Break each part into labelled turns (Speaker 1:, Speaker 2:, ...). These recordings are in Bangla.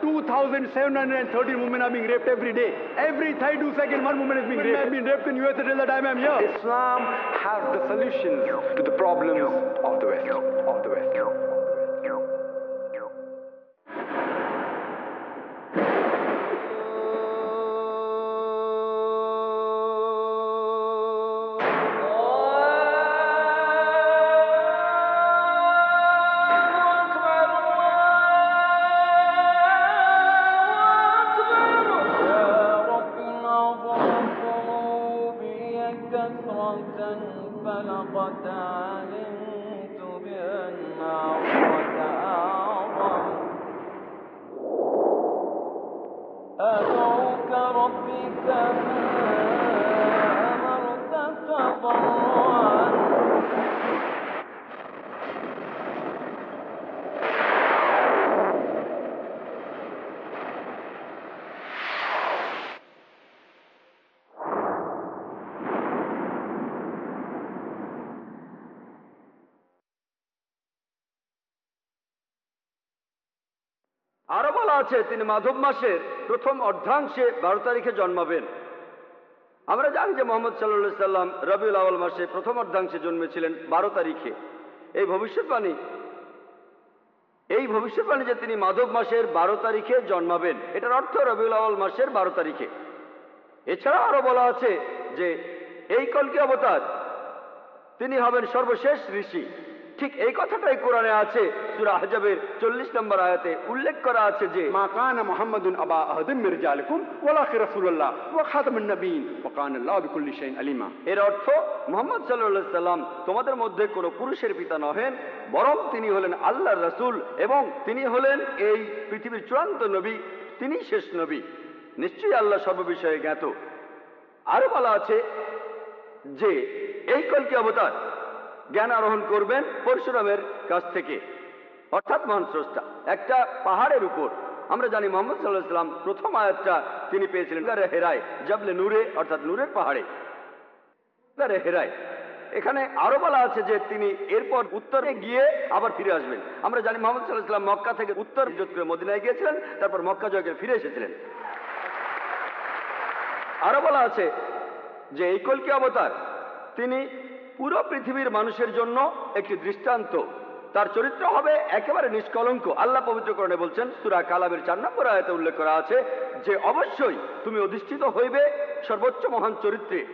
Speaker 1: 2,713 women are being raped every day. Every 32 seconds, one woman is being raped. I've been raped in US till the time I'm here. Islam has the solutions to the problems of the West. Of the West.
Speaker 2: আরও বলা আছে, তিনি মাধব মাসের প্রথম অর্ধাংশে বারো তারিখে জন্মাবেন। আমরা জানি যে মোহাম্মদ সাল্লা সাল্লাম রবিউল আওয়াল মাসে প্রথম অর্ধাংশে জন্মেছিলেন বারো তারিখে। এই ভবিষ্যৎবাণী এই ভবিষ্যৎবাণী যে তিনি মাধব মাসের বারো তারিখে জন্মাবেন, এটার অর্থ রবিউল আওয়াল মাসের বারো তারিখে। এছাড়া আরও বলা আছে যে এই কলকি অবতার, তিনি হবেন সর্বশেষ ঋষি। ঠিক এই কথাটাই কোরআনে আছে। সুরা হজাবের চল্লিশ নম্বর আয়াতে উল্লেখ করা আছে যে
Speaker 1: মা কান মোহাম্মদ আবা আহদিন মির্জা আলকুম রসুল্লাহ ও ও কান আলিমা।
Speaker 2: এর অর্থ মোহাম্মদ সাল্লাহ সাল্লাম তোমাদের মধ্যে কোনো পুরুষের পিতা নহেন বরং তিনি হলেন আল্লাহ রসুল এবং তিনি হলেন এই পৃথিবীর চূড়ান্ত নবী তিনি শেষ নবী। নিশ্চয়ই আল্লাহ সর্ববিষয়ে জ্ঞাত। আরও বলা আছে যে এই কলকি অবতার জ্ঞান আরোহণ করবেন পরশুরামের কাছ থেকে। অর্থাৎ মহান স্রষ্টা, একটা পাহাড়ের উপর। আমরা জানি মোহাম্মদ সাল্লাহ সাল্লাম প্রথম আয়াতটা তিনি পেয়েছিলেন হেরায় জাবলে নূরে, অর্থাৎ নূরের পাহাড়ে। হেরায় এখানে আরও বলা আছে যে তিনি এরপর উত্তরে গিয়ে আবার ফিরে আসবেন। আমরা জানি মোহাম্মদ সাল্লাহ সাল্লাম মক্কা থেকে উত্তর হিজরত করে মদিনায় গিয়েছিলেন, তারপর মক্কা জয় করে ফিরে এসেছিলেন। আরও বলা আছে যে এই কলকি অবতার, তিনি পুরো পৃথিবীর মানুষের জন্য একটি দৃষ্টান্ত। তার চরিত্র হবে একেবারে নিষ্কলঙ্ক। আল্লাহ পবিত্রকরণে বলছেন, সুরা কালামের চার নম্বর আয়তে উল্লেখ করা আছে যে, অবশ্যই তুমি অধিষ্ঠিত হইবে সর্বোচ্চ মহান চরিত্রে।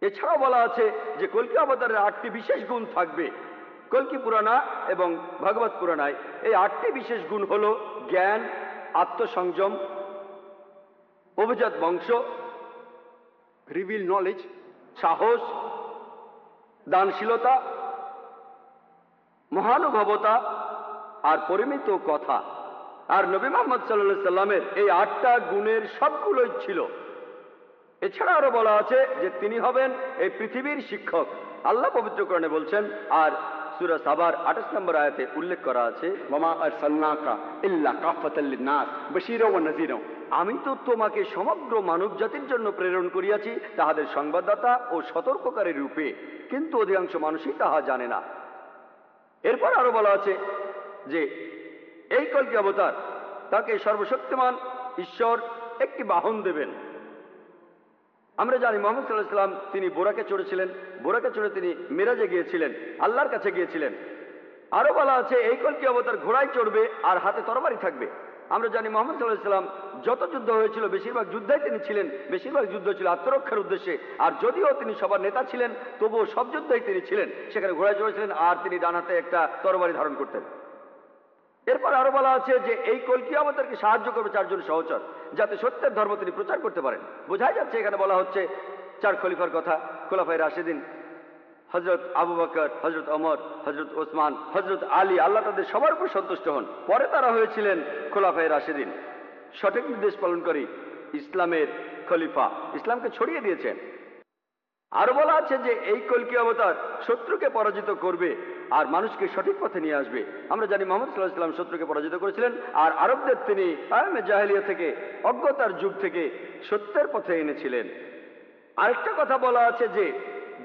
Speaker 2: এছাড়াও বলা আছে যে কলকি অবতারের আটটি বিশেষ গুণ থাকবে? কলকি পুরাণা এবং ভাগবত পুরাণায় এই আটটি বিশেষ গুণ হল জ্ঞান, আত্মসংযম, অভিজাত বংশ
Speaker 1: রিভিল নলেজ
Speaker 2: সাহস দানশীলতা, মহানুভবতা আর পরিমিত কথা। আর নবী মোহাম্মদ সাল্লা সাল্লামের এই আটটা গুণের সবগুলোই ছিল। এছাড়া আরও বলা আছে যে তিনি হবেন এই পৃথিবীর শিক্ষক। আল্লাহ পবিত্রকরণে বলছেন, আর সুরা সাবার আঠাশ নম্বর আয়াতে উল্লেখ করা আছে
Speaker 1: মামা আর সাল্লাকা ইল্লা কাফাত নাস বশির ও নজিরও
Speaker 2: আমি তো তোমাকে সমগ্র মানব জাতির জন্য প্রেরণ করিয়াছি তাহাদের সংবাদদাতা ও সতর্ককারী রূপে, কিন্তু অধিকাংশ মানুষই তাহা জানে না। এরপর আরও বলা আছে যে, এই কলকি অবতার তাকে সর্বশক্তিমান ঈশ্বর একটি বাহন দেবেন। আমরা জানি মোহাম্মদ সাল্লাহ সাল্লাম তিনি বোরাকে চড়েছিলেন, বোরাকে চড়ে তিনি মেরাজে গিয়েছিলেন, আল্লাহর কাছে গিয়েছিলেন। আরও বলা আছে, এই কলকি অবতার ঘোড়ায় চড়বে আর হাতে তরবারি থাকবে। আমরা জানি মোহাম্মদ সাল্লাহ সাল্লাম যত যুদ্ধ হয়েছিল, বেশিরভাগ যুদ্ধই তিনি ছিলেন। বেশিরভাগ যুদ্ধ ছিল আত্মরক্ষার উদ্দেশ্যে। আর যদিও তিনি সবার নেতা ছিলেন, তবুও সব যুদ্ধই তিনি ছিলেন। সেখানে ঘোড়ায় চড়েছিলেন আর তিনি ডান হাতে একটা তরবারি ধারণ করতেন। এরপর আরও বলা আছে যে, এই কলকি আমাদেরকে সাহায্য করবে চারজন সহচর, যাতে সত্যের ধর্ম তিনি প্রচার করতে পারেন। বোঝাই যাচ্ছে এখানে বলা হচ্ছে, চার খলিফার কথা খোলাফাই রাশেদিন হজরত আবু বাকর হজরত অমর হজরত ওসমান হজরত আলী, আল্লাহ তাদের সবার উপর সন্তুষ্ট হন। পরে তারা হয়েছিলেন খোলাফাই রাশেদিন। সঠিক নির্দেশ পালন করি, ইসলামের খলিফা। ইসলামকে ছড়িয়ে দিয়েছেন। আরও বলা আছে যে, এই কলকি অবতার শত্রুকে পরাজিত করবে আর মানুষকে সঠিক পথে নিয়ে আসবে। আমরা জানি মোহাম্মদ সাল্লাহ ইসলাম শত্রুকে পরাজিত করেছিলেন আর আরবদের তিনি আয়মে জাহেলিয়া থেকে, অজ্ঞতার যুগ থেকে সত্যের পথে এনেছিলেন। আরেকটা কথা বলা আছে যে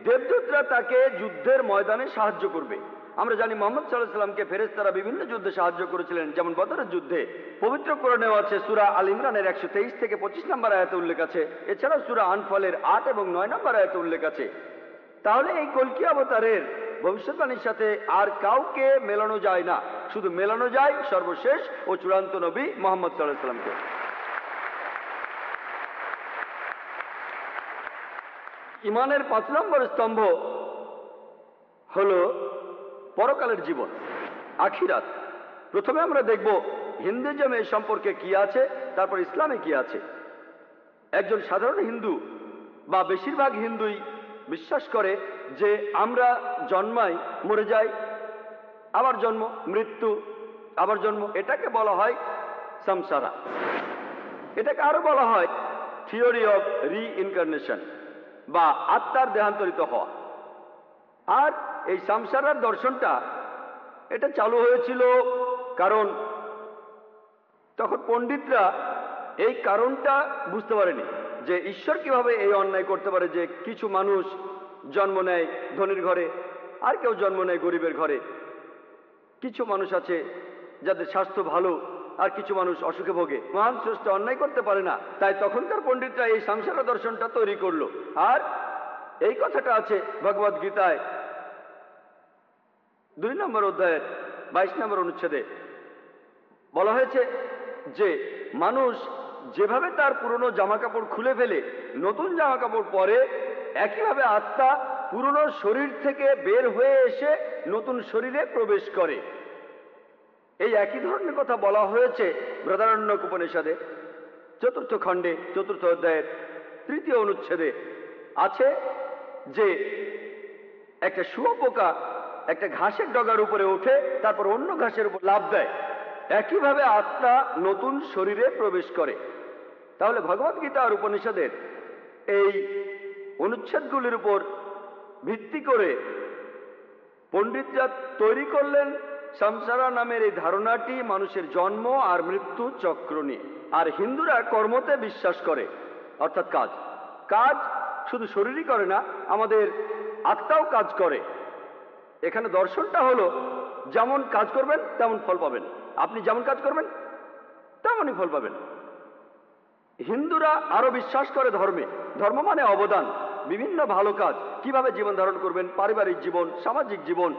Speaker 2: দেবদূতরা তাকে যুদ্ধের ময়দানে সাহায্য করবে। আমরা জানি মোহাম্মদ সাল্লাহ সাল্লামকে ফেরেস্তারা বিভিন্ন যুদ্ধে সাহায্য করেছিলেন। যেমন বদরের যুদ্ধে পবিত্র করে নেওয়া আছে, সুরা আল ইমরানের একশো তেইশ থেকে পঁচিশ নম্বর আয়াতে উল্লেখ আছে। এছাড়াও সুরা আনফলের আট এবং নয় নম্বর আয়াতে উল্লেখ আছে। তাহলে এই কলকি অবতারের ভবিষ্যৎবাণীর সাথে আর কাউকে মেলানো যায় না। শুধু মেলানো যায় সর্বশেষ ও চূড়ান্ত নবী মোহাম্মদ সাল্লাহ সাল্লামকে। ইমানের পাঁচ নম্বর স্তম্ভ হল পরকালের জীবন, আখিরাত। প্রথমে আমরা দেখব হিন্দুজমে এ সম্পর্কে কি আছে, তারপর ইসলামে কি আছে। একজন সাধারণ হিন্দু বা বেশিরভাগ হিন্দুই বিশ্বাস করে যে আমরা জন্মাই মরে যাই, আবার জন্ম, মৃত্যু, আবার জন্ম, এটাকে বলা হয় সংসারা এটাকে আরও বলা হয় থিওরি অফ রিইনকার্নেশন বা আত্মার দেহান্তরিত হওয়া। আর এই সংসারার দর্শনটা, এটা চালু হয়েছিল কারণ তখন পণ্ডিতরা এই কারণটা বুঝতে পারেনি যে ঈশ্বর কীভাবে এই অন্যায় করতে পারে যে কিছু মানুষ জন্ম নেয় ধনীর ঘরে, আর কেউ জন্ম নেয় গরিবের ঘরে। কিছু মানুষ আছে যাদের স্বাস্থ্য ভালো আর কিছু মানুষ অসুখে ভোগে। মহান স্রষ্টা অন্যায় করতে পারে না। তাই তখনকার পণ্ডিতরা এই সংসার দর্শনটা তৈরি করল। আর এই কথাটা আছে ভগবদ গীতায়। দুই নম্বর অধ্যায়ের বাইশ নম্বর অনুচ্ছেদে। বলা হয়েছে যে, মানুষ যেভাবে তার পুরনো জামা কাপড় খুলে ফেলে, নতুন জামা কাপড় পরে, একইভাবে আত্মা পুরনো শরীর থেকে বের হয়ে এসে নতুন শরীরে প্রবেশ করে। এই একই ধরনের কথা বলা হয়েছে বৃদারণ্যক উপনিষদে, চতুর্থ খণ্ডে, চতুর্থ অধ্যায়ের তৃতীয় অনুচ্ছেদে। আছে যে একটা শুয়োপোকা একটা ঘাসের ডগার উপরে ওঠে, তারপর অন্য ঘাসের উপর লাভ দেয়। একইভাবে আত্মা নতুন শরীরে প্রবেশ করে। তাহলে ভগবদ গীতা আর উপনিষদের এই অনুচ্ছেদগুলির উপর ভিত্তি করে পণ্ডিতরা তৈরি করলেন সংসারা নামের এই ধারণাটি মানুষের জন্ম আর মৃত্যু চক্র নিয়ে আর হিন্দুরা কর্মতে বিশ্বাস করে অর্থাৎ কাজ কাজ শুধু শরীরই করে না আমাদের আত্মাও কাজ করে এখানে দর্শনটা হলো যেমন কাজ করবেন তেমন ফল পাবেন আপনি যেমন কাজ করবেন তেমনই ফল পাবেন হিন্দুরা আরও বিশ্বাস করে ধর্মে ধর্ম মানে অবদান বিভিন্ন ভালো কাজ কীভাবে জীবন ধারণ করবেন পারিবারিক জীবন সামাজিক জীবন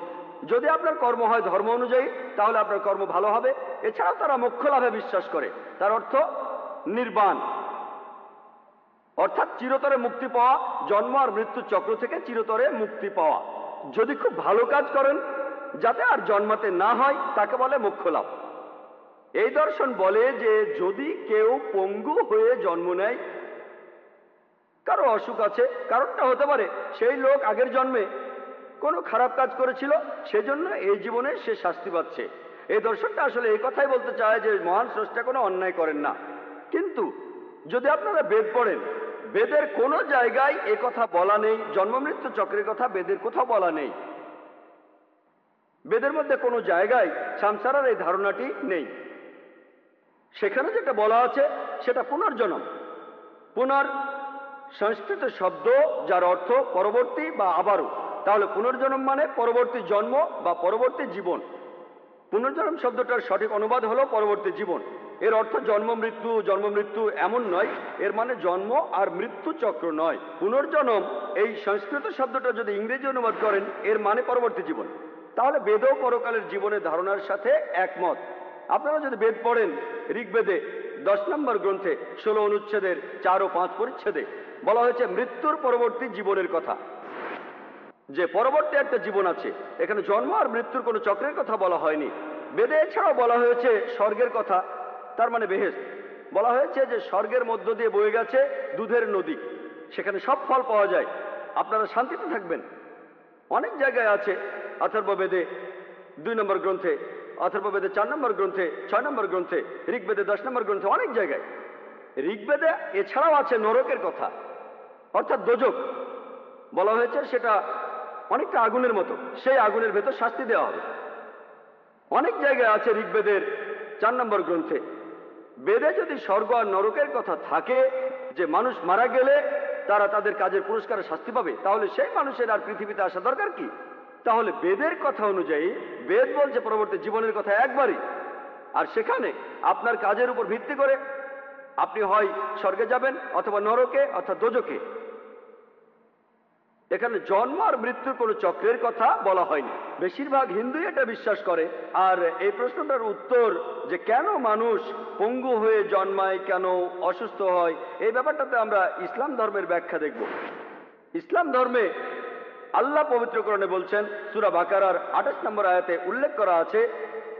Speaker 2: যদি আপনার কর্ম হয় ধর্ম অনুযায়ী, তাহলে আপনার কর্ম ভালো হবে। এছাড়াও তারা মোক্ষ লাভে বিশ্বাস করে। তার অর্থ নির্বাণ। অর্থাৎ চিরতরে মুক্তি পাওয়া, জন্ম আর মৃত্যু চক্র থেকে চিরতরে মুক্তি পাওয়া। যদি খুব ভালো কাজ করেন, যাতে আর জন্মাতে না হয়, তাকে বলে মোক্ষ লাভ। এই দর্শন বলে যে, যদি কেউ পঙ্গু হয়ে জন্ম নেয়, কারও অসুখ আছে, কারণটা হতে পারে, সেই লোক আগের জন্মে কোনো খারাপ কাজ করেছিল, সেজন্য এই জীবনে সে শাস্তি পাচ্ছে। এই দর্শনটা আসলে এই কথাই বলতে চায় যে মহান স্রষ্টা কোনো অন্যায় করেন না। কিন্তু যদি আপনারা বেদ পড়েন, বেদের কোনো জায়গায় এ কথা বলা নেই, জন্ম মৃত্যু চক্রের কথা বেদের কোথাও বলা নেই। বেদের মধ্যে কোনো জায়গায় সংসারের এই ধারণাটি নেই। সেখানে যেটা বলা আছে, সেটা পুনর্জন্ম। পুনর সংস্কৃত শব্দ, যার অর্থ পরবর্তী বা আবারও। তাহলে পুনর্জন্ম মানে পরবর্তী জন্ম বা পরবর্তী জীবন। পুনর্জন্ম শব্দটার সঠিক অনুবাদ হলো পরবর্তী জীবন। এর অর্থ জন্ম, মৃত্যু জন্ম, মৃত্যু এমন নয়, এর মানে জন্ম আর মৃত্যু চক্র নয়। পুনর্জন্ম এই সংস্কৃত শব্দটা যদি ইংরেজি অনুবাদ করেন, এর মানে পরবর্তী জীবন। তাহলে বেদও পরকালের জীবনের ধারণার সাথে একমত। আপনারা যদি বেদ পড়েন, ঋগ্বেদে দশ নম্বর গ্রন্থে ষোলো অনুচ্ছেদের চার ও পাঁচ পরিচ্ছেদে বলা হয়েছে মৃত্যুর পরবর্তী জীবনের কথা। যে পরবর্তী একটা জীবন আছে, এখানে জন্ম আর মৃত্যুর কোনো চক্রের কথা বলা হয়নি। বেদে এছাড়াও বলা হয়েছে স্বর্গের কথা, তার মানে বেহেস বলা হয়েছে যে স্বর্গের মধ্য দিয়ে বয়ে গেছে দুধের নদী, সেখানে সব ফল পাওয়া যায়। আপনারা শান্তিতে থাকবেন। অনেক জায়গায় আছে অথর্ববেদে দুই নম্বর গ্রন্থে অথর্ববেদে চার নম্বর গ্রন্থে, ছয় নম্বর গ্রন্থে, ঋগ্বেদে দশ নম্বর গ্রন্থে অনেক জায়গায়। ঋগ্বেদে এছাড়াও আছে নরকের কথা, অর্থাৎ দোজক। বলা হয়েছে সেটা অনেকটা আগুনের মতো। সেই আগুনের ভেতর শাস্তি দেওয়া হবে। অনেক জায়গায় আছে ঋগ্বেদের চার নম্বর গ্রন্থে। বেদে যদি স্বর্গ আর নরকের কথা থাকে, যে মানুষ মারা গেলে তারা তাদের কাজের পুরস্কারে শাস্তি পাবে, তাহলে সেই মানুষের আর পৃথিবীতে আসা দরকার কি? তাহলে বেদের কথা অনুযায়ী, বেদ বলছে পরবর্তী জীবনের কথা একবারই। আর সেখানে আপনার কাজের উপর ভিত্তি করে আপনি হয় স্বর্গে যাবেন অথবা নরকে অর্থাৎ দোজকে এখানে জন্ম আর মৃত্যুর কোনো চক্রের কথা বলা হয়নি। বেশিরভাগ হিন্দুই এটা বিশ্বাস করে। আর এই প্রশ্নটার উত্তর যে কেন মানুষ পঙ্গু হয়ে জন্মায়, কেন অসুস্থ হয়, এই ব্যাপারটাতে আমরা ইসলাম ধর্মের ব্যাখ্যা দেখব। ইসলাম ধর্মে আল্লাহ পবিত্রকরণে বলছেন, সুরা বাকারার আঠাশ নম্বর আয়াতে উল্লেখ করা আছে,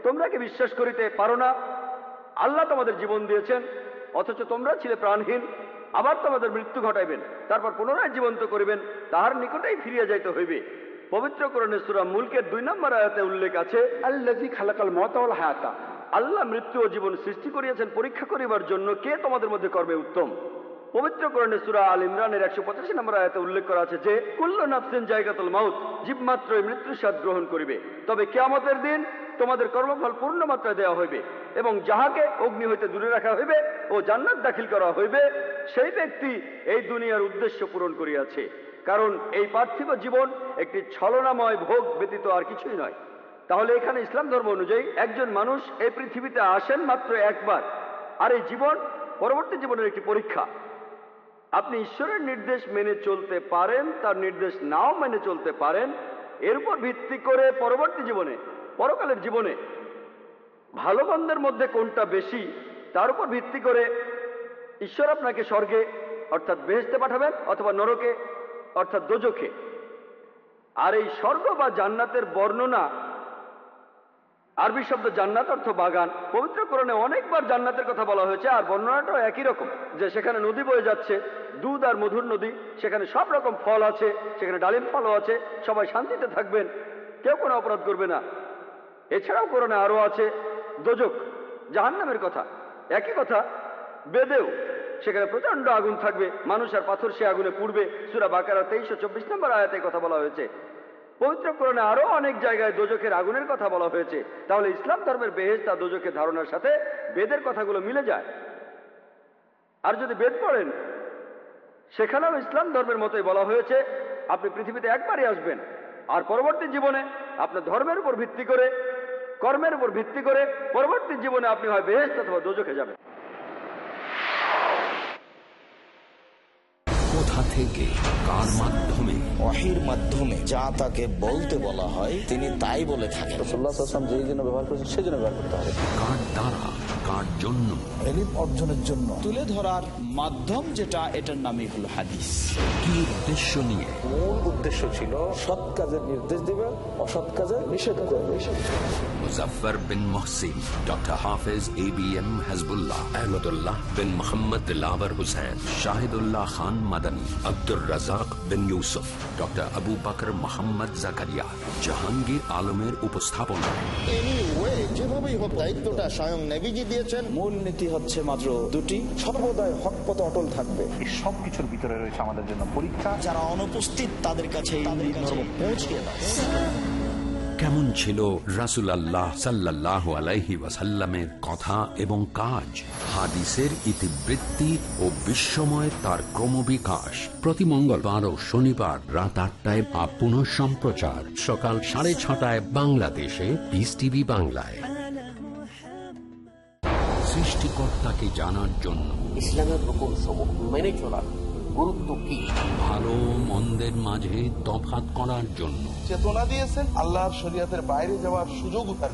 Speaker 2: তোমরা কি বিশ্বাস করিতে পারো না? আল্লাহ তোমাদের জীবন দিয়েছেন, অথচ তোমরা ছিলে প্রাণহীন। আবার তোমাদের মৃত্যু ঘটাইবেন, তারপর পুনরায় জীবন্ত করিবেন, তাহার নিকটেই ফিরিয়া যাইতে হইবে। পবিত্র করণের সুরা মুলকের দুই নম্বর আয়াতে উল্লেখ আছে
Speaker 1: আল্লাজি খালাকাল মতাল হায়াতা।
Speaker 2: আল্লাহ মৃত্যু ও জীবন সৃষ্টি করিয়াছেন পরীক্ষা করিবার জন্য কে তোমাদের মধ্যে কর্মে উত্তম? পবিত্র করণে সুরা আল ইমরানের একশো পঁচাশি নম্বর আয়াতে উল্লেখ করা আছে যে, কুল্ল নাফসেন জায়গাতুল মাউত, জীবমাত্রই মৃত্যুর স্বাদ গ্রহণ করিবে। তবে কেয়ামতের দিন তোমাদের কর্মফল পূর্ণ মাত্রায় দেওয়া হইবে এবং যাহাকে অগ্নি হইতে দূরে রাখা হইবে ও জান্নাত দাখিল করা হইবে, সেই ব্যক্তি এই দুনিয়ার উদ্দেশ্য পূরণ করিয়াছে। কারণ এই পার্থিব জীবন একটি ছলনাময় ভোগ ব্যতীত আর কিছুই নয়। তাহলে এখানে ইসলাম ধর্ম অনুযায়ী একজন মানুষ এই পৃথিবীতে আসেন মাত্র একবার, আর এই জীবন পরবর্তী জীবনের একটি পরীক্ষা। আপনি ঈশ্বরের নির্দেশ মেনে চলতে পারেন, তার নির্দেশ নাও মেনে চলতে পারেন, এর উপর ভিত্তি করে পরবর্তী জীবনে পরকালের জীবনে ভালো মন্দের মধ্যে কোনটা বেশি, তার উপর ভিত্তি করে ঈশ্বর আপনাকে স্বর্গে, অর্থাৎ বেহেস্তে পাঠাবেন, অথবা নরকে, অর্থাৎ দোজখে। আর এই স্বর্গ বা জান্নাতের বর্ণনা, আরবি শব্দ জান্নাত অর্থ বাগান। পবিত্রকরণে অনেকবার জান্নাতের কথা বলা হয়েছে, আর বর্ণনাটাও একই রকম, যে সেখানে নদী বয়ে যাচ্ছে, দুধ আর মধুর নদী, সেখানে সব রকম ফল আছে, সেখানে ডালিম ফলও আছে, সবাই শান্তিতে থাকবেন, কেউ কোনো অপরাধ করবে না। এছাড়াও করোনা আরও আছে, দোজক, জাহান্নামের কথা। একই কথা, বেদেও, সেখানে প্রচণ্ড আগুন থাকবে, মানুষ আর পাথর সে আগুনে পুড়বে। সুরা বাকারা তেইশশো চব্বিশ নম্বর আয়াতে কথা বলা হয়েছে। পবিত্রকরণে আরও অনেক জায়গায় দোজকের আগুনের কথা বলা হয়েছে। তাহলে ইসলাম ধর্মের বেহেস্তা দোজকের ধারণার সাথে বেদের কথাগুলো মিলে যায়। আর যদি বেদ পড়েন, সেখানেও ইসলাম ধর্মের মতোই বলা হয়েছে, আপনি পৃথিবীতে একবারই আসবেন। আর পরবর্তী জীবনে আপনার ধর্মের উপর ভিত্তি করে কর্মের উপর ভিত্তি করে পরবর্তী জীবনে আপনি হয় বেহেস্ত অথবা দোজখে যাবেন।
Speaker 3: কোথা থেকে কার মাধ্যমে?
Speaker 4: ওয়াহির মাধ্যমে যা তাকে বলতে বলা হয় তিনি তাই বলে থাকেন।
Speaker 5: রসুল্লাহাম যেই জন্য ব্যবহার করেছেন সেই জন্য ব্যবহার করতে হবে।
Speaker 3: কার দ্বারা কার জন্য?
Speaker 4: এলিম অর্জনের জন্য।
Speaker 6: তুলে ধরার মাধ্যম যেটা এটার নামই হলো হাদিস।
Speaker 3: কি উদ্দেশ্য নিয়ে?
Speaker 5: মূল উদ্দেশ্য ছিল সৎ কাজের নির্দেশ দিবে অসৎ কাজের নিষেধ করবে
Speaker 3: Muzaffar bin Mohsin doctor Hafez A B M Hizbullah Ahmadullah bin Mohammad Dilawar Hossain Shahidullah Khan Madani Abdur Razzak bin Yusuf doctor Abu Bakar Mohammad Zakaria Jahangir আলমের উপস্থাপনা
Speaker 4: যেভাবেই হোক দায়িত্বটা স্বয়ং নেভিজি দিয়েছেন।
Speaker 6: মূল নীতি হচ্ছে মাত্র দুটি।
Speaker 5: সর্বদাই হক পথে অটল থাকবে।
Speaker 7: এই সব কিছুর ভিতরে রয়েছে আমাদের জন্য পরীক্ষা।
Speaker 4: যারা অনুপস্থিত তাদের কাছে পৌঁছে দাও
Speaker 3: কেমন ছিল রাসুল আল্লাহ সাল্লাহ আলাইহি ওয়াসাল্লামের কথা এবং কাজ? হাদিসের ইতিবৃত্তি ও বিশ্বময় তার ক্রমবিকাশ। প্রতি মঙ্গলবার ও শনিবার রাত আটটায় বা পুনঃ সম্প্রচার। সকাল সাড়ে ছটায় বাংলাদেশে পিস টিভি বাংলায়। সৃষ্টিকর্তাকে জানার জন্য
Speaker 8: ইসলামের রূপন সমূহ মেনে চলার গুরুত্ব কি
Speaker 3: ভালো মন্দের মাঝে তফাত করার জন্য।
Speaker 7: চেতনা দিয়েছেন আল্লাহর শরিয়াতের বাইরে যাওয়ার সুযোগ তার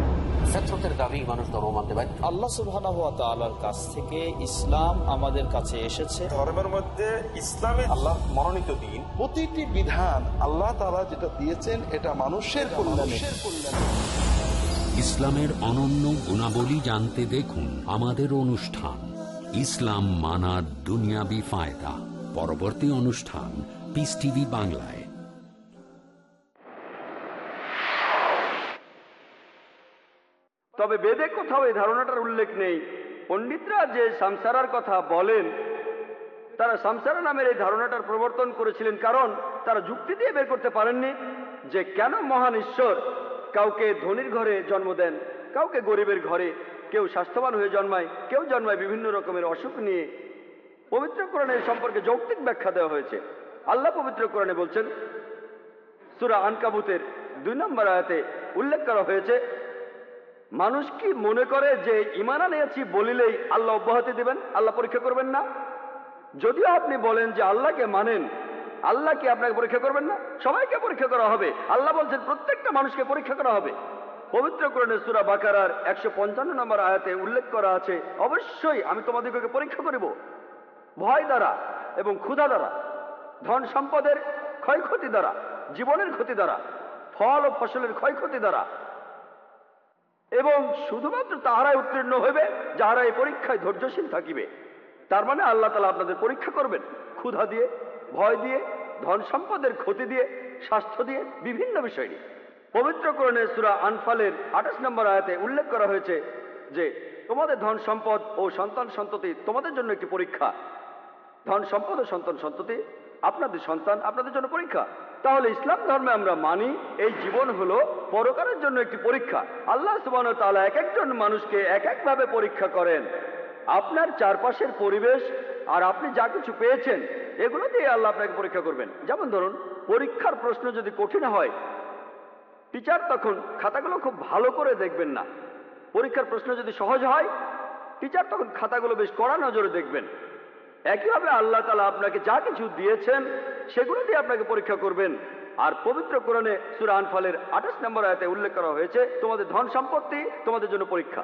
Speaker 8: দাবি মানুষ ধর্ম মানতে পারে
Speaker 6: আল্লাহ সুবহানাহু ওয়া তাআলার কাছ থেকে ইসলাম আমাদের কাছে এসেছে।
Speaker 7: ধর্মের মধ্যে ইসলামে আল্লাহ মনোনীত দিন। প্রতিটি বিধান আল্লাহ তারা যেটা দিয়েছেন এটা মানুষের কল্যাণে।
Speaker 3: ইসলামের অনন্য গুণাবলী জানতে দেখুন আমাদের অনুষ্ঠান ইসলাম মানার দুনিয়াবি ফায়দা। পরবর্তী অনুষ্ঠান পিস টিভি বাংলায়।
Speaker 2: তবে বেদে কোথাও এই ধারণাটার উল্লেখ নেই। পণ্ডিতরা যে সংসারার কথা বলেন, তারা সংসারা নামের এই ধারণাটার প্রবর্তন করেছিলেন কারণ তারা যুক্তি দিয়ে বের করতে পারেননি যে কেন মহান ঈশ্বর কাউকে ধনির ঘরে জন্ম দেন, কাউকে গরিবের ঘরে, কেউ স্বাস্থ্যবান হয়ে জন্মায়, কেউ জন্মায় বিভিন্ন রকমের অসুখ নিয়ে। পবিত্র কোরআনে এ সম্পর্কে যৌক্তিক ব্যাখ্যা দেওয়া হয়েছে। আল্লাহ পবিত্র কোরআনে বলছেন, সুরা আনকাবুতের দুই নম্বর আয়াতে উল্লেখ করা হয়েছে মানুষ কি মনে করে যে ইমান আনিয়েছি বলিলেই আল্লাহ অব্যাহতি দিবেন? আল্লাহ পরীক্ষা করবেন না? যদিও আপনি বলেন যে আল্লাহকে মানেন, আল্লাহ কি আপনাকে পরীক্ষা করবেন না? সবাইকে পরীক্ষা করা হবে। আল্লাহ বলছেন প্রত্যেকটা মানুষকে পরীক্ষা করা হবে। পবিত্র কোরআনে সুরা বাকারার একশো পঞ্চান্ন নম্বর আয়াতে উল্লেখ করা আছে, অবশ্যই আমি তোমাদেরকে পরীক্ষা করিব। ভয় দ্বারা এবং ক্ষুধা দ্বারা, ধন সম্পদের ক্ষয়ক্ষতি দ্বারা, জীবনের ক্ষতি দ্বারা, ফল ও ফসলের ক্ষয়ক্ষতি দ্বারা এবং শুধুমাত্র তাহারাই উত্তীর্ণ হইবে, যাহারা এই পরীক্ষায় ধৈর্যশীল থাকিবে। তার মানে আল্লাহ তালা আপনাদের পরীক্ষা করবেন। ক্ষুধা দিয়ে, ভয় দিয়ে, ধন সম্পদের ক্ষতি দিয়ে, স্বাস্থ্য দিয়ে, বিভিন্ন বিষয় নিয়ে। পবিত্র করণে সুরা আনফালের আঠাশ নম্বর আয়াতে উল্লেখ করা হয়েছে যে, তোমাদের ধন সম্পদ ও সন্তান সন্ততি তোমাদের জন্য একটি পরীক্ষা। ধন সম্পদ ও সন্তান সন্ততি আপনাদের সন্তান, আপনাদের জন্য পরীক্ষা। তাহলে ইসলাম ধর্মে আমরা মানি, এই জীবন হলো পরকারের জন্য একটি পরীক্ষা। আল্লাহ সুবান তাআলা এক একজন মানুষকে এক একভাবে পরীক্ষা করেন। আপনার চারপাশের পরিবেশ আর আপনি যা কিছু পেয়েছেন, এগুলো দিয়ে আল্লাহ আপনাকে পরীক্ষা করবেন। যেমন ধরুন, পরীক্ষার প্রশ্ন যদি কঠিন হয় টিচার তখন খাতাগুলো খুব ভালো করে দেখবেন না। পরীক্ষার প্রশ্ন যদি সহজ হয় টিচার তখন খাতাগুলো বেশ কড়া নজরে দেখবেন। একইভাবে আল্লাহ তালা আপনাকে যা কিছু দিয়েছেন, সেগুলো দিয়ে আপনাকে পরীক্ষা করবেন। আর পবিত্র কোরআনে সুরা আনফালের আঠাশ নম্বর আয়তে উল্লেখ করা হয়েছে, তোমাদের ধন সম্পত্তি তোমাদের জন্য পরীক্ষা।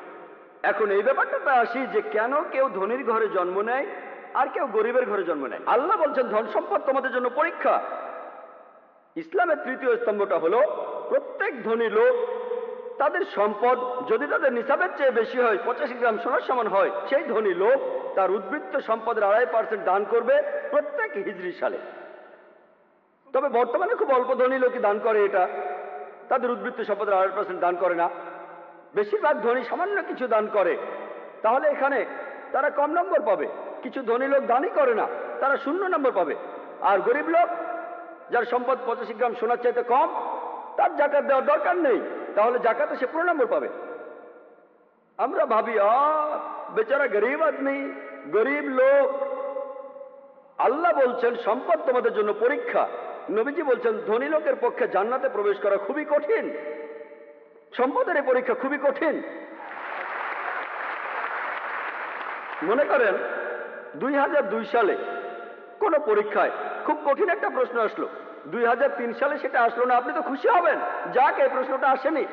Speaker 2: এখন এই ব্যাপারটাতে আসি যে কেন কেউ ধনির ঘরে জন্ম নেয় আর কেউ গরিবের ঘরে জন্ম নেয়? আল্লাহ বলছেন, ধন সম্পদ তোমাদের জন্য পরীক্ষা। ইসলামের তৃতীয় স্তম্ভটা হলো, প্রত্যেক ধনী লোক তাদের সম্পদ যদি তাদের নিসাবের চেয়ে বেশি হয়, পঁচাশি গ্রাম সোনার সমান হয়, সেই ধনী লোক তার উদ্বৃত্ত সম্পদের আড়াই পার্সেন্ট দান করবে প্রত্যেক হিজড়ি সালে। তবে বর্তমানে খুব অল্প ধনী লোকই দান করে এটা। তাদের উদ্বৃত্ত সম্পদের আড়াই পার্সেন্ট দান করে না। বেশিরভাগ ধনী সামান্য কিছু দান করে। তাহলে এখানে তারা কম নম্বর পাবে। কিছু ধনী লোক দানই করে না, তারা শূন্য নম্বর পাবে। আর গরিব লোক, যার সম্পদ পঁচাশি গ্রাম সোনার চাইতে কম, তার জাকাত দেওয়ার দরকার নেই। তাহলে জাকাতে সে পুরো নম্বর পাবে। আমরা ভাবি বেচারা গরিব আদমি, গরিব লোক। আল্লাহ বলছেন, সম্পদ তোমাদের জন্য পরীক্ষা। নবীজি বলছেন, ধনী লোকের পক্ষে জান্নাতে প্রবেশ করা খুবই কঠিন। সম্পদের পরীক্ষা খুবই কঠিন। মনে করেন, দুই হাজার দুই সালে কোনো পরীক্ষায় খুব কঠিন একটা প্রশ্ন আসলো। দুই হাজার তিন সালে সেটা আসলো না। আপনি তো খুশি হবেন। যাক, এই প্রশ্নটা আসেনি।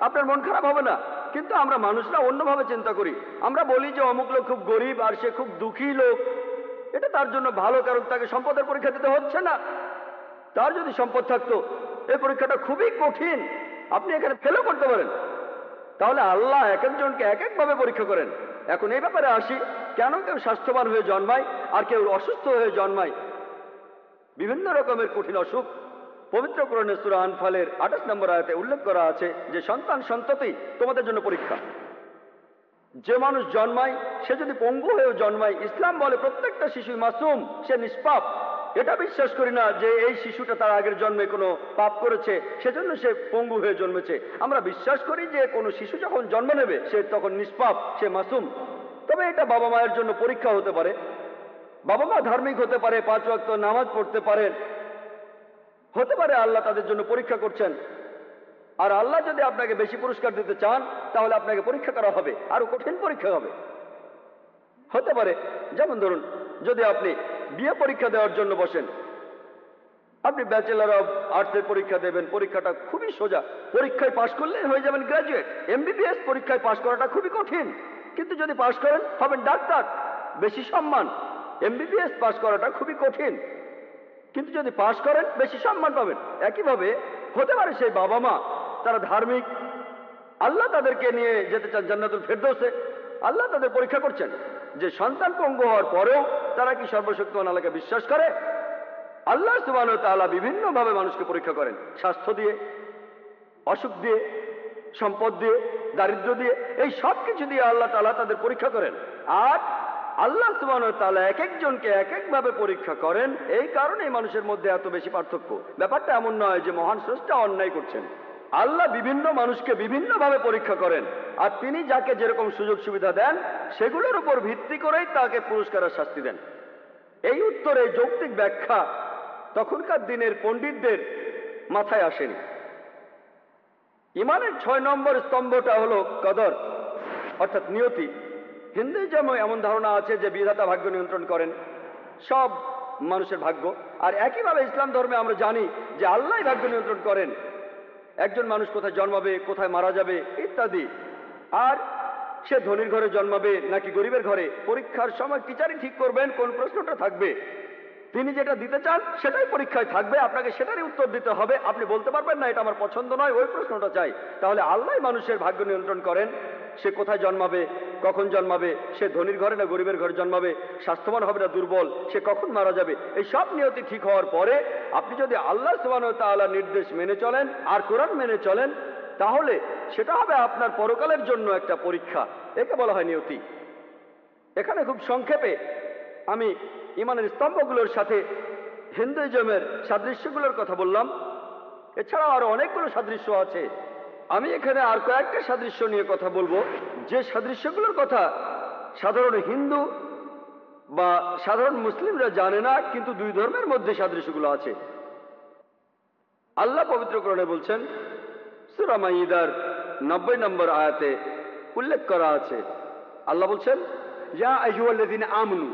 Speaker 2: আপনার মন খারাপ হবে না। কিন্তু আমরা মানুষরা অন্যভাবে চিন্তা করি। আমরা বলি যে অমুক লোক খুব গরিব আর সে খুব দুঃখী লোক। এটা তার জন্য ভালো, কারণ তাকে সম্পদের পরীক্ষা দিতে হচ্ছে না। তার যদি সম্পদ থাকতো, এই পরীক্ষাটা খুবই কঠিন। আপনি এখানে ফেলও করতে পারেন। তাহলে আল্লাহ এক একজনকে এক একভাবে পরীক্ষা করেন। এখন এই ব্যাপারে আসি। কেন কেউ স্বাস্থ্যবান হয়ে জন্মায় আর কেউ অসুস্থ হয়ে জন্মায়? বিভিন্ন রকমের কঠিন অসুখ। পবিত্র কোরআনে সুরা আনফালের আঠাশ নম্বর আয়াতে উল্লেখ করা আছে যে, সন্তান সন্ততি তোমাদের জন্য পরীক্ষা। যে মানুষ জন্মায়, সে যদি পঙ্গু হয়েও জন্মায়, ইসলাম বলে প্রত্যেকটা শিশু মাসুম, সে নিষ্পাপ। এটা বিশ্বাস করি না যে এই শিশুটা তার আগের জন্মে কোনো পাপ করেছে, সেজন্য সে পঙ্গু হয়ে জন্মেছে। আমরা বিশ্বাস করি যে কোনো শিশু যখন জন্ম নেবে, সে তখন নিষ্পাপ, সে মাসুম। তবে এটা বাবা মায়ের জন্য পরীক্ষা হতে পারে। বাবা মা ধার্মিক হতে পারে, পাঁচ ওয়াক্ত নামাজ পড়তে পারেন। হতে পারে আল্লাহ তাদের জন্য পরীক্ষা করছেন। আর আল্লাহ যদি আপনাকে বেশি পুরস্কার দিতে চান, তাহলে আপনাকে পরীক্ষা করা হবে, আরও কঠিন পরীক্ষা হবে। হতে পারে, যেমন ধরুন, যদি আপনি বিয়ে পরীক্ষা দেওয়ার জন্য বসেন, আপনি ব্যাচেলার অফ আর্টসের পরীক্ষা দেবেন, পরীক্ষাটা খুবই সোজা। পরীক্ষায় পাশ করলে হয়ে যাবেন গ্রাজুয়েট এমবিবিএস পরীক্ষায় পাশ করাটা খুবই কঠিন। কিন্তু যদি পাশ করেন, হবেন ডাক্তার। বেশি সম্মান। এমবিবিএস পাশ করাটা খুবই কঠিন। কিন্তু যদি পাশ করেন, বেশি সম্মান পাবেন। একইভাবে হতে পারে সেই বাবা মা তারা ধার্মিক। আল্লাহ তাদেরকে নিয়ে যেতে চান জান্নাতুল ফেরদৌসে। আল্লাহ তাদের পরীক্ষা করছেন যে সন্তান পঙ্গু হওয়ার পরেও তারা কি সর্বশক্তিমান আল্লাহকে বিশ্বাস করে? আল্লাহ সুবাহ তাআলা বিভিন্নভাবে মানুষকে পরীক্ষা করেন স্বাস্থ্য দিয়ে, অসুখ দিয়ে, সম্পদ দিয়ে দারিদ্র দিয়ে। এই সব কিছু দিয়ে আল্লাহ তালা তাদের পরীক্ষা করেন। আর আল্লাহ এক একজনকে এক একভাবে পরীক্ষা করেন। এই কারণে মানুষের মধ্যে এত বেশি পার্থক্য। ব্যাপারটা এমন নয় যে মহান স্রষ্টা অন্যায় করছেন। আল্লাহ বিভিন্ন মানুষকে বিভিন্নভাবে পরীক্ষা করেন। আর তিনি যাকে যেরকম সুযোগ সুবিধা দেন, সেগুলোর উপর ভিত্তি করেই তাকে পুরস্কারের শাস্তি দেন। এই উত্তরে যৌক্তিক ব্যাখ্যা তখনকার দিনের পণ্ডিতদের মাথায় আসেনি। ইমানের ছয় নম্বর স্তম্ভটা হলো কদর, অর্থাৎ নিয়তি। হিন্দুইজমে এমন ধারণা আছে যে বিধাতা ভাগ্য নিয়ন্ত্রণ করেন। সব মানুষের ভাগ্য। আর একইভাবে ইসলাম ধর্মে আমরা জানি যে আল্লাহ ভাগ্য নিয়ন্ত্রণ করেন। একজন মানুষ কোথায় জন্মাবে, কোথায় মারা যাবে, ইত্যাদি। আর সে ধনীর ঘরে জন্মাবে নাকি গরিবের ঘরে, পরীক্ষার সময় টিচারই ঠিক করবেন, কোন প্রশ্নটা থাকবে? তিনি যেটা দিতে চান, সেটাই পরীক্ষায় থাকবে, আপনাকে সেটারই উত্তর দিতে হবে। আপনি বলতে পারবেন না, এটা আমার পছন্দ নয়, ওই প্রশ্নটা চাই। তাহলে আল্লাহ মানুষের ভাগ্য নিয়ন্ত্রণ করেন। সে কোথায় জন্মাবে, কখন জন্মাবে, সে ধনীর ঘরে না গরিবের ঘরে জন্মাবে, স্বাস্থ্যবান হবে না দুর্বল, সে কখন মারা যাবে, এই সব নিয়তি ঠিক হওয়ার পরে আপনি যদি আল্লাহ সুবাহ তাআলার নির্দেশ মেনে চলেন আর কোরআন মেনে চলেন, তাহলে সেটা হবে আপনার পরকালের জন্য একটা পরীক্ষা। একে বলা হয় নিয়তি। এখানে খুব সংক্ষেপে আমি ইমানের স্তম্ভগুলোর সাথে হিন্দুইজমের সাদৃশ্যগুলোর কথা বললাম। এছাড়াও আরও অনেকগুলো সাদৃশ্য আছে। আমি এখানে আর কয়েকটা সাদৃশ্য নিয়ে কথা বলব। যে সাদৃশ্যগুলোর কথা সাধারণ হিন্দু বা সাধারণ মুসলিমরা জানে না, কিন্তু দুই ধর্মের মধ্যে সাদৃশ্যগুলো আছে। আল্লাহ পবিত্রকরণে বলছেন সুরামাইদার নব্বই নম্বর আয়াতে উল্লেখ করা আছে। আল্লাহ বলছেন,
Speaker 1: ইয়া আইয়ুহাল্লাযীনা আমানু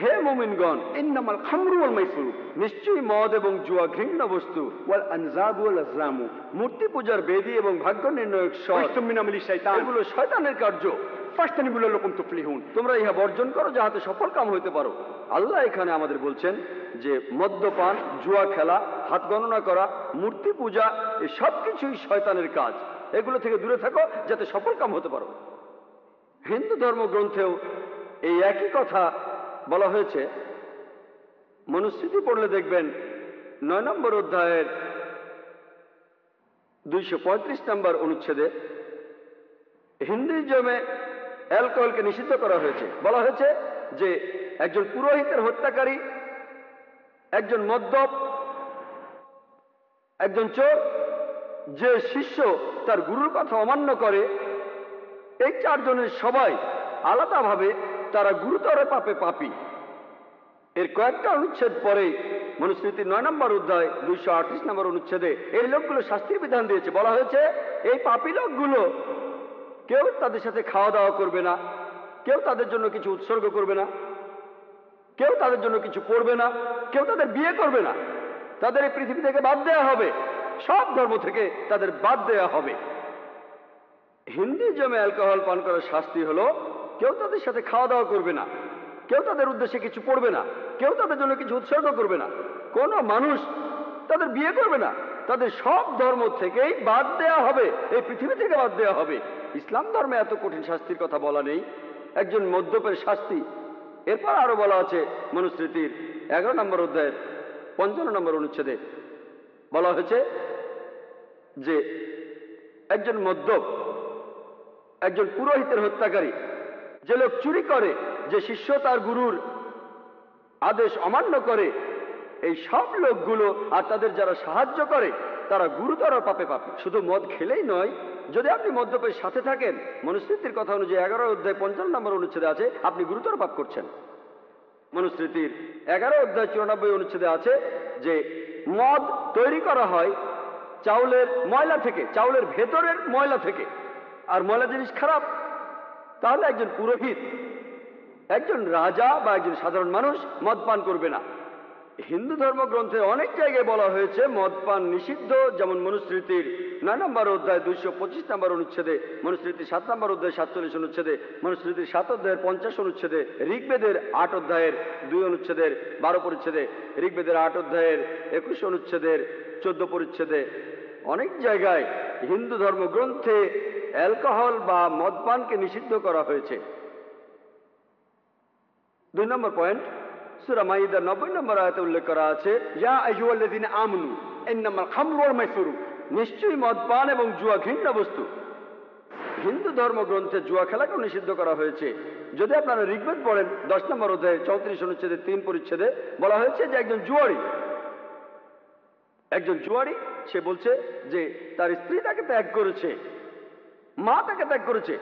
Speaker 2: হে মুমিনগণ
Speaker 1: ইন্নামাল খামরু ওয়াল মাইসির।
Speaker 2: নিশ্চয়ই মদ এবং জুয়া ঘৃণ্য বস্তু
Speaker 1: ওয়াল আনজাবু ওয়াল আজলামু।
Speaker 2: মূর্তি পূজার বেদী এবং ভাগ্য নির্ণয়ক
Speaker 1: শাইতান।
Speaker 2: এগুলো শয়তানের কার্য।
Speaker 1: ফাস্তানিবু লাকুম তুফলিহুন।
Speaker 2: তোমরা ইহা বর্জন করো যাহাতে সফল কাম হইতে পারো। আল্লাহ এখানে আমাদের বলছেন যে মদ্যপান জুয়া খেলা হাত গণনা করা মূর্তি পূজা এই সব কিছুই শয়তানের কাজ। এগুলো থেকে দূরে থাকো যাতে সফল কাম হতে পারো। হিন্দু ধর্মগ্রন্থেও এই একই কথা বলা হয়েছে মনুস্মৃতি পড়লে দেখবেন নয় নম্বর অধ্যায়ের দুইশো পঁয়ত্রিশ নম্বর অনুচ্ছেদে হিন্দুইজমে অ্যালকোহলকে নিষিদ্ধ করা হয়েছে। বলা হয়েছে যে একজন পুরোহিতের হত্যাকারী, একজন মদ্যপ, একজন চোর, যে শিষ্য তার গুরুর কথা অমান্য করে, এই চারজনের সবাই আলাদাভাবে তারা গুরুতর পাপে পাপি। এর কয়েকটা অনুচ্ছেদ পরেই মনুস্মৃতির নয় নম্বর অধ্যায়, দুইশো আটত্রিশ নম্বর অনুচ্ছেদে এই লোকগুলো শাস্তির বিধান দিয়েছে। বলা হয়েছে, এই পাপি লোকগুলো কেউ তাদের সাথে খাওয়া দাওয়া করবে না, কেউ তাদের জন্য কিছু উৎসর্গ করবে না, কেউ তাদের জন্য কিছু করবে না, কেউ তাদের বিয়ে করবে না। তাদের এই পৃথিবী থেকে বাদ দেওয়া হবে, সব ধর্ম থেকে তাদের বাদ দেওয়া হবে। হিন্দি জমে অ্যালকোহল পান করার শাস্তি হলো কেউ তাদের সাথে খাওয়া দাওয়া করবে না। কেউ তাদের উদ্দেশ্যে কিছু পড়বে না। কেউ তাদের জন্য কিছু উৎসর্গ করবে না। কোনো মানুষ তাদের বিয়ে করবে না। তাদের সব ধর্ম থেকেই বাদ দেওয়া হবে। এই পৃথিবী থেকে বাদ দেওয়া হবে। ইসলাম ধর্মে এত কঠিন শাস্তির কথা বলা নেই। একজন মদ্যপের শাস্তি। এরপর আরও বলা আছে মনুস্মৃতির এগারো নম্বর অধ্যায়ের পঞ্চান্ন নম্বর অনুচ্ছেদে। বলা হয়েছে যে একজন মদ্যপ, একজন পুরোহিতের হত্যাকারী যে লোক চুরি করে, যে শিষ্য তার গুরুর আদেশ অমান্য করে, এই সব লোকগুলো আর তাদের যারা সাহায্য করে, তারা গুরুতর পাপে পাপে। শুধু মদ খেলেই নয়, যদি আপনি মদ্যপের সাথে থাকেন, মনুস্মৃতির কথা অনুযায়ী এগারো অধ্যায় পঞ্চান্ন নম্বর অনুচ্ছেদে আছে, আপনি গুরুতর পাপ করছেন। মনুস্মৃতির এগারো অধ্যায় চুরানব্বই অনুচ্ছেদে আছে যে, মদ তৈরি করা হয় চাউলের ময়লা থেকে, চাউলের ভেতরের ময়লা থেকে। আর ময়লা জিনিস খারাপ তাহলে একজন পুরোহিত, একজন রাজা বা একজন সাধারণ মানুষ মদ পান করবে না। হিন্দু ধর্মগ্রন্থে অনেক জায়গায় বলা হয়েছে, মদ পান নিষিদ্ধ, যেমন মনুস্মৃতির নয় নম্বর অধ্যায় দুইশো পঁচিশ নম্বর অনুচ্ছেদে, মনুস্মৃতির সাত নম্বর অধ্যায় সাতচল্লিশ অনুচ্ছেদে, মনুস্মৃতির সাত অধ্যায়ের পঞ্চাশ অনুচ্ছেদে, ঋগ্বেদের আট অধ্যায়ের দুই অনুচ্ছেদের বারো পরিচ্ছেদে, ঋগ্বেদের আট অধ্যায়ের একুশ অনুচ্ছেদের চোদ্দ পরিচ্ছেদে। অনেক জায়গায় হিন্দু ধর্মগ্রন্থে অ্যালকোহল বা মদপানকে নিষিদ্ধ করা হয়েছে। দুই নম্বর পয়েন্ট, সুরা মাইদার নব্বই নম্বর আয়তে উল্লেখ করা আছে,
Speaker 1: ইয়া আইয়ুহাল্লাযীনা আমানু, ইন্নামাল খামরু ওয়াল মাইসিরু।
Speaker 2: নিশ্চয়ই মদ পান এবং জুয়া ঘৃণ্য বস্তু। হিন্দু ধর্মগ্রন্থে জুয়া খেলাকেও নিষিদ্ধ করা হয়েছে। যদি আপনারা ঋগ্বেদ পড়েন, দশ নম্বর অধ্যায়ে, চৌত্রিশ অনুচ্ছেদে, তিন পরিচ্ছেদে বলা হয়েছে যে একজন জুয়ারি একজন জুয়ারি সে বলছে যে তার স্ত্রী তাকে ত্যাগ করেছে। মা তাকে ত্যাগ করেছে।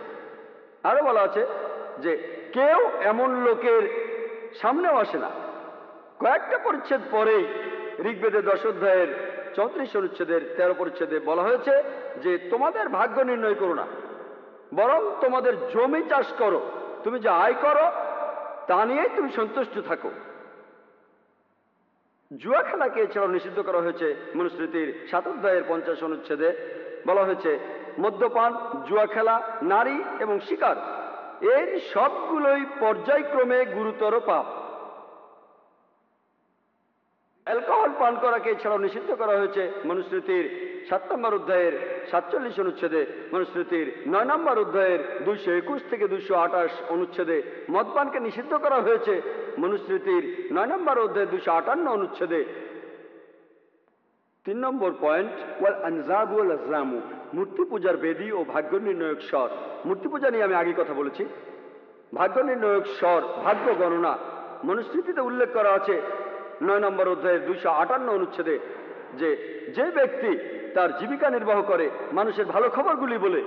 Speaker 2: আরও বলা আছে যে, কেউ এমন লোকের সামনেও আসে না। কয়েকটা পরিচ্ছেদ পরেই ঋগ্বেদের দশ অধ্যায়ের চৌত্রিশ অনুচ্ছেদের তেরো পরিচ্ছেদে বলা হয়েছে যে, তোমাদের ভাগ্য নির্ণয় করো না। বরং তোমাদের জমি চাষ করো। তুমি যে আয় করো, তা নিয়েই তুমি সন্তুষ্ট থাকো। জুয়া খেলাকে এছাড়াও নিষিদ্ধ করা হয়েছে মনুস্মৃতির সাত অধ্যায়ের পঞ্চাশ অনুচ্ছেদে। বলা হয়েছে মদ্যপান, জুয়া খেলা, নারী এবং শিকার। এর সবগুলোই পর্যায়ক্রমে গুরুতর পাপ। অ্যালকোহল পান করাকে এছাড়াও নিষিদ্ধ করা হয়েছে মনুস্মৃতির সাত নম্বর অধ্যায়ের সাতচল্লিশ অনুচ্ছেদে। মনুস্মৃতির নয় নম্বর অধ্যায়ের দুইশো একুশ থেকে দুইশো আঠাশ অনুচ্ছেদে মদপানকে নিষিদ্ধ করা হয়েছে। মনুস্মৃতির নয় নম্বর অধ্যায়ের দুইশো আটান্ন অনুচ্ছেদে তিন নম্বর পয়েন্ট ওয়াল আনজাব ওয়াল আজলামু। মূর্তি পূজার বেদি ও ভাগ্য নির্ণয়ক স্বর। মূর্তি পূজা নিয়ে আমি আগে কথা বলেছি। ভাগ্য নির্ণয়ক স্বর, ভাগ্য গণনা। মনুস্মৃতিতে উল্লেখ করা আছে নয় নম্বর অধ্যায়ের দুইশো আটান্ন অনুচ্ছেদে যে যে ব্যক্তি তার জীবিকা নির্বাহ করে, মানুষের ভালো খবরগুলি বলে,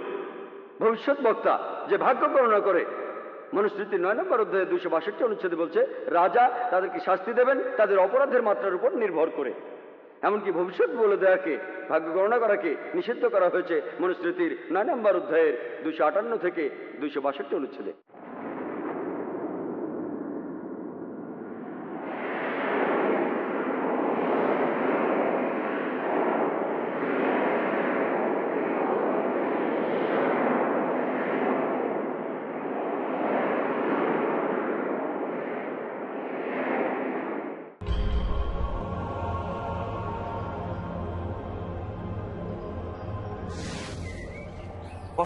Speaker 2: ভবিষ্যৎ বক্তা যে ভাগ্য গণনা করে। মনুস্মৃতি নয় নম্বর অধ্যায়ে দুইশো বাষট্টি অনুচ্ছেদে বলছে, রাজা তাদেরকে শাস্তি দেবেন, তাদের অপরাধের মাত্রার উপর নির্ভর করে। এমনকি ভবিষ্যৎ বলে দেয়াকে, ভাগ্য গণনা করাকে নিষিদ্ধ করা হয়েছে মনুস্মৃতির নয় নম্বর অধ্যায়ের দুশো আটান্ন থেকে দুইশো বাষট্টি অনুচ্ছেদে।